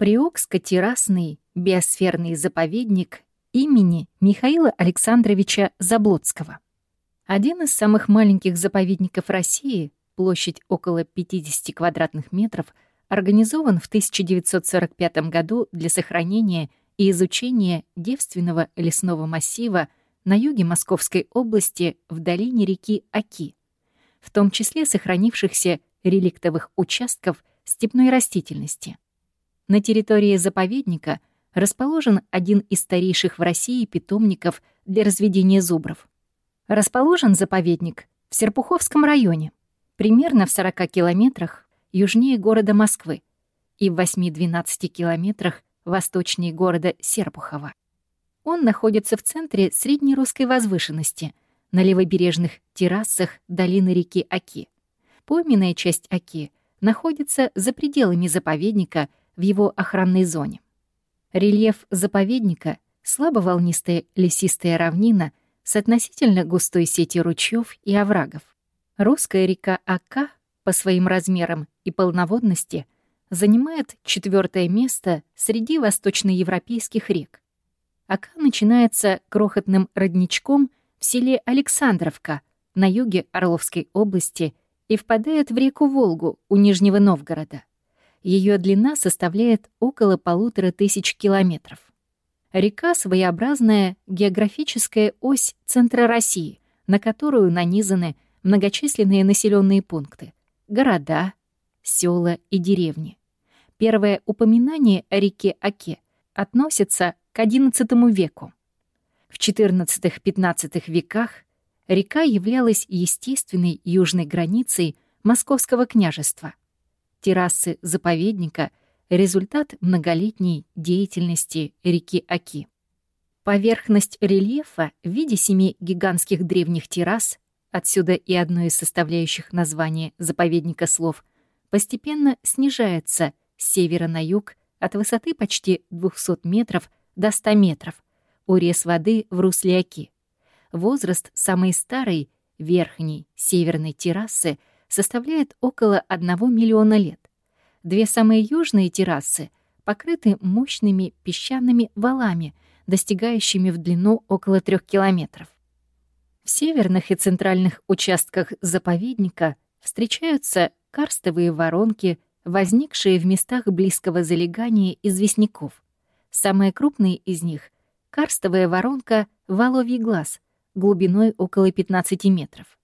Приокско-террасный биосферный заповедник имени Михаила Александровича Заблоцкого. Один из самых маленьких заповедников России, площадь около 50 квадратных метров, организован в 1945 году для сохранения и изучения девственного лесного массива на юге Московской области в долине реки Оки, в том числе сохранившихся реликтовых участков степной растительности. На территории заповедника расположен один из старейших в России питомников для разведения зубров. Расположен заповедник в Серпуховском районе, примерно в 40 километрах южнее города Москвы и в 8-12 километрах восточнее города Серпухова. Он находится в центре средней русской возвышенности, на левобережных террасах долины реки Оки. Пойменная часть Оки находится за пределами заповедника — в его охранной зоне. Рельеф заповедника — слабоволнистая лесистая равнина с относительно густой сетью ручьев и оврагов. Русская река Ака по своим размерам и полноводности занимает четвертое место среди восточноевропейских рек. Ака начинается крохотным родничком в селе Александровка на юге Орловской области и впадает в реку Волгу у Нижнего Новгорода. Ее длина составляет около полутора тысяч километров. Река — своеобразная географическая ось центра России, на которую нанизаны многочисленные населенные пункты — города, села и деревни. Первое упоминание о реке Оке относится к XI веку. В XIV-XV веках река являлась естественной южной границей Московского княжества террасы заповедника — результат многолетней деятельности реки Оки. Поверхность рельефа в виде семи гигантских древних террас, отсюда и одно из составляющих названия заповедника слов, постепенно снижается с севера на юг от высоты почти 200 метров до 100 метров, урез воды в русле Оки. Возраст самой старой, верхней, северной террасы — составляет около 1 миллиона лет. Две самые южные террасы покрыты мощными песчаными валами, достигающими в длину около 3 километров. В северных и центральных участках заповедника встречаются карстовые воронки, возникшие в местах близкого залегания известняков. Самая крупная из них — карстовая воронка «Воловий глаз» глубиной около 15 метров.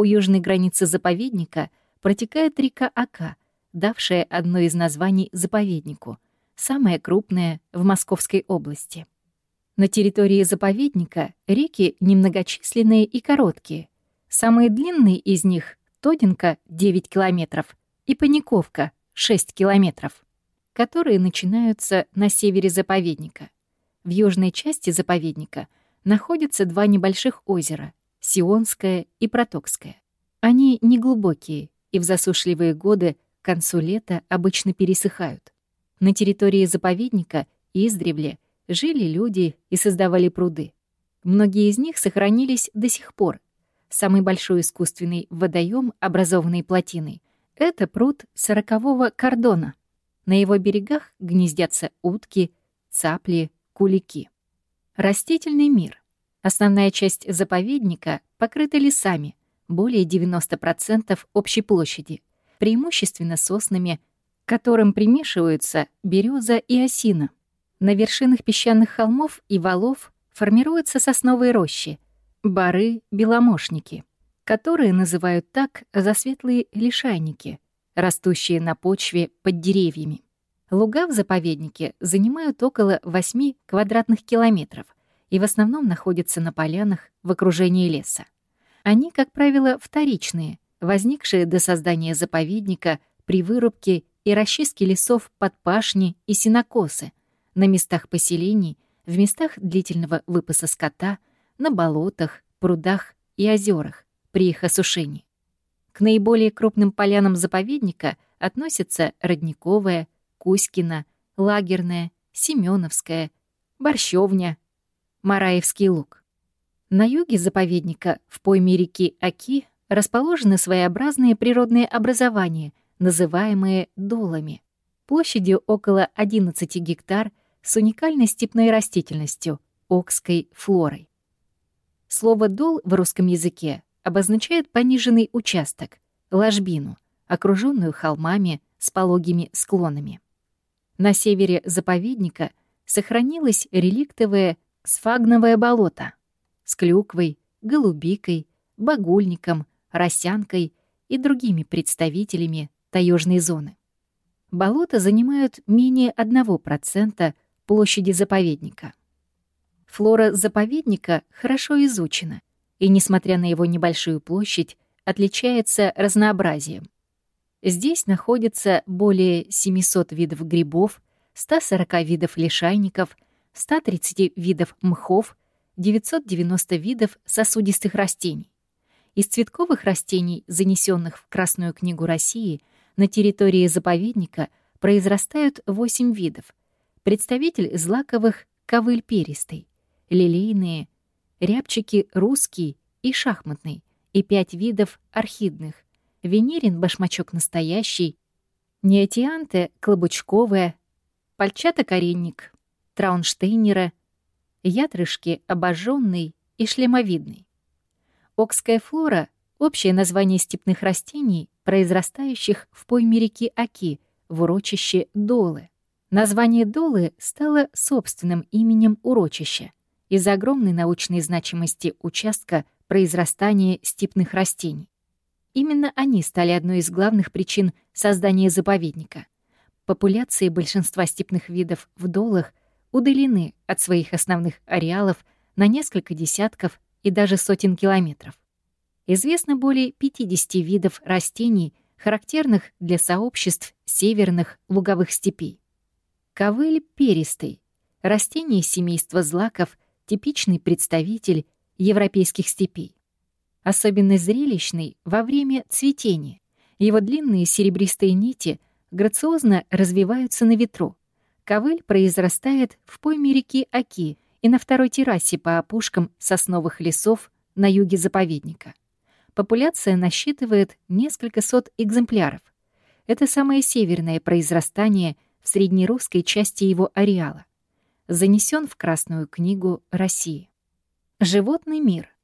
У южной границы заповедника протекает река Ака, давшая одно из названий заповеднику, самая крупная в Московской области. На территории заповедника реки немногочисленные и короткие. Самые длинные из них — Тодинка — 9 километров и Паниковка — 6 километров, которые начинаются на севере заповедника. В южной части заповедника находятся два небольших озера Сионская и Протокская. Они неглубокие и в засушливые годы к концу лета обычно пересыхают. На территории заповедника издревле жили люди и создавали пруды. Многие из них сохранились до сих пор. Самый большой искусственный водоем, образованный плотиной, это пруд сорокового кордона. На его берегах гнездятся утки, цапли, кулики. Растительный мир. Основная часть заповедника покрыта лесами, более 90% общей площади, преимущественно соснами, к которым примешиваются береза и осина. На вершинах песчаных холмов и валов формируются сосновые рощи, бары, беломошники, которые называют так за светлые лишайники, растущие на почве под деревьями. Луга в заповеднике занимают около 8 квадратных километров — и в основном находятся на полянах в окружении леса. Они, как правило, вторичные, возникшие до создания заповедника при вырубке и расчистке лесов под пашни и сенокосы, на местах поселений, в местах длительного выпаса скота, на болотах, прудах и озерах при их осушении. К наиболее крупным полянам заповедника относятся Родниковая, Кузькина, Лагерная, Семеновская, Борщевня, Мараевский луг. На юге заповедника, в пойме реки Аки, расположены своеобразные природные образования, называемые долами. площадью около 11 гектар с уникальной степной растительностью — окской флорой. Слово «дол» в русском языке обозначает пониженный участок, ложбину, окруженную холмами с пологими склонами. На севере заповедника сохранилось реликтовое сфагновое болото с клюквой, голубикой, багульником, росянкой и другими представителями таежной зоны. Болота занимают менее 1% площади заповедника. Флора заповедника хорошо изучена и, несмотря на его небольшую площадь, отличается разнообразием. Здесь находится более 700 видов грибов, 140 видов лишайников, 130 видов мхов, 990 видов сосудистых растений. Из цветковых растений, занесенных в Красную книгу России, на территории заповедника произрастают 8 видов. Представитель злаковых — ковыль перистый, лилейные, рябчики русский и шахматный, и 5 видов орхидных, венерин башмачок настоящий, неотианте клобучковая, пальчата-коренник, траунштейнера, ятрышки обожженный и шлемовидный. Окская флора — общее название степных растений, произрастающих в пойме реки Оки, в урочище Долы. Название Долы стало собственным именем урочища из-за огромной научной значимости участка произрастания степных растений. Именно они стали одной из главных причин создания заповедника. Популяции большинства степных видов в долах удалены от своих основных ареалов на несколько десятков и даже сотен километров. Известно более 50 видов растений, характерных для сообществ северных луговых степей. Ковыль перистый. Растение семейства злаков, типичный представитель европейских степей особенно зрелищный во время цветения. Его длинные серебристые нити грациозно развиваются на ветру. Ковыль произрастает в пойме реки Оки и на второй террасе по опушкам сосновых лесов на юге заповедника. Популяция насчитывает несколько сот экземпляров. Это самое северное произрастание в среднерусской части его ареала. Занесен в Красную книгу России. Животный мир —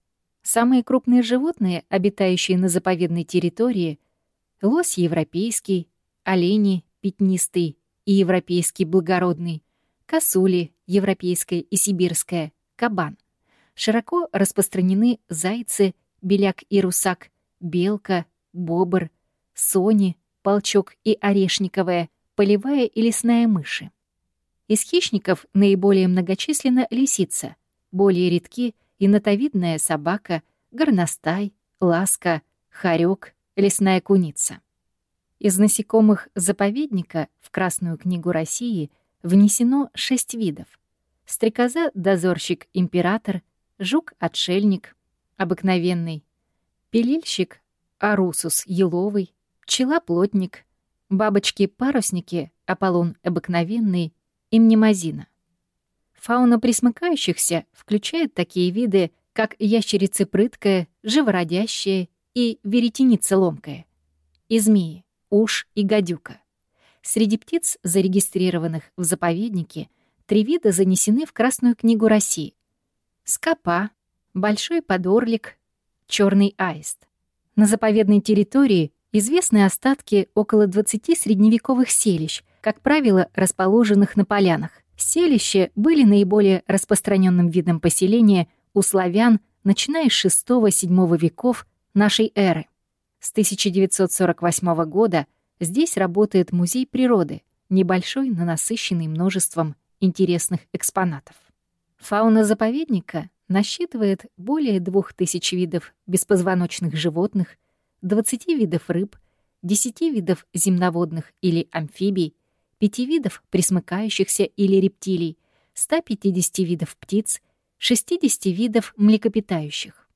Самые крупные животные, обитающие на заповедной территории — лось европейский, олени пятнистый и европейский благородный, косули европейская и сибирская, кабан. Широко распространены зайцы, беляк и русак, белка, бобр, сони, полчок и орешниковая, полевая и лесная мыши. Из хищников наиболее многочисленна лисица, более редки — и собака, горностай, ласка, хорек, лесная куница. Из насекомых заповедника в Красную книгу России внесено шесть видов. Стрекоза-дозорщик-император, жук-отшельник, обыкновенный, пилильщик, арусус еловый, пчела-плотник, бабочки-парусники, Аполлон обыкновенный и мнемозина. Фауна присмыкающихся включает такие виды, как ящерицы прыткая, живородящая и веретеница ломкая, и змеи, уж и гадюка. Среди птиц, зарегистрированных в заповеднике, три вида занесены в Красную книгу России. Скопа, большой подорлик, черный аист. На заповедной территории известны остатки около 20 средневековых селищ, как правило, расположенных на полянах. Селища были наиболее распространенным видом поселения у славян, начиная с VI-VII веков нашей эры. С 1948 года здесь работает музей природы, небольшой, но насыщенный множеством интересных экспонатов. Фауна заповедника насчитывает более 2000 видов беспозвоночных животных, 20 видов рыб, 10 видов земноводных или амфибий, пяти видов присмыкающихся или рептилий, 150 видов птиц, 60 видов млекопитающих.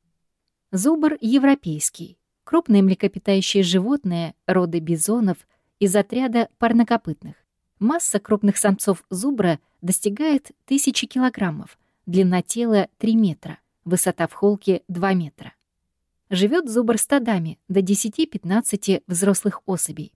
Зубр европейский. Крупное млекопитающее животное рода бизонов из отряда парнокопытных. Масса крупных самцов зубра достигает 1000 килограммов, длина тела 3 метра, высота в холке 2 метра. Живет зубр стадами до 10-15 взрослых особей.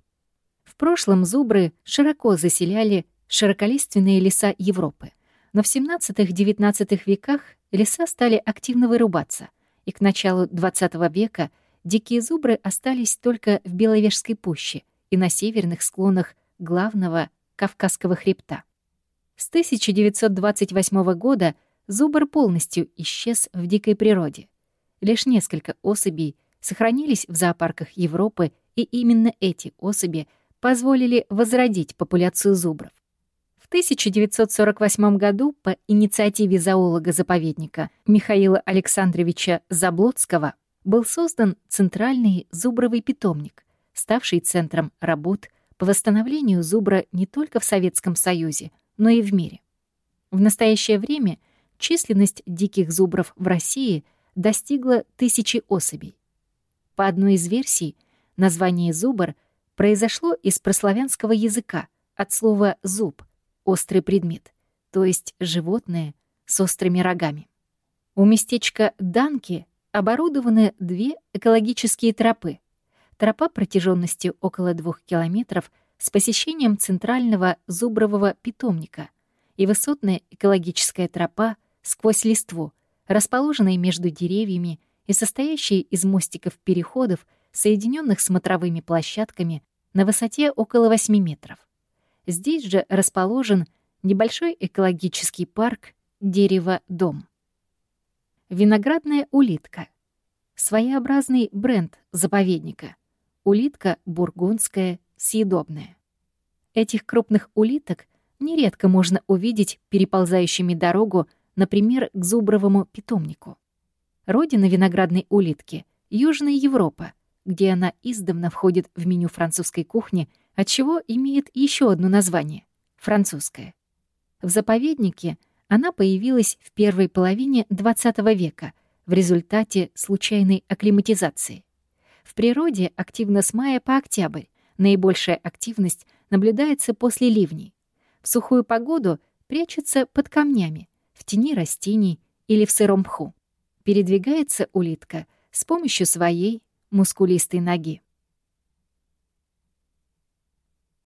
В прошлом зубры широко заселяли широколиственные леса Европы. Но в 17-19 веках леса стали активно вырубаться, и к началу XX века дикие зубры остались только в Беловежской пуще и на северных склонах главного Кавказского хребта. С 1928 года зубр полностью исчез в дикой природе. Лишь несколько особей сохранились в зоопарках Европы, и именно эти особи позволили возродить популяцию зубров. В 1948 году по инициативе зоолога-заповедника Михаила Александровича Заблоцкого был создан Центральный зубровый питомник, ставший центром работ по восстановлению зубра не только в Советском Союзе, но и в мире. В настоящее время численность диких зубров в России достигла тысячи особей. По одной из версий, название «зубр» произошло из прославянского языка от слова «зуб» — острый предмет, то есть животное с острыми рогами. У местечка Данки оборудованы две экологические тропы. Тропа протяженностью около двух километров с посещением центрального зубрового питомника и высотная экологическая тропа сквозь листву, расположенная между деревьями и состоящая из мостиков-переходов, соединенных смотровыми площадками на высоте около 8 метров. Здесь же расположен небольшой экологический парк «Дерево-дом». Виноградная улитка. Своеобразный бренд заповедника. Улитка бургундская, съедобная. Этих крупных улиток нередко можно увидеть переползающими дорогу, например, к зубровому питомнику. Родина виноградной улитки — Южная Европа, где она издавна входит в меню французской кухни, отчего имеет еще одно название — французское. В заповеднике она появилась в первой половине XX века в результате случайной акклиматизации. В природе активно с мая по октябрь, наибольшая активность наблюдается после ливней. В сухую погоду прячется под камнями, в тени растений или в сыром мху. Передвигается улитка с помощью своей мускулистой ноги.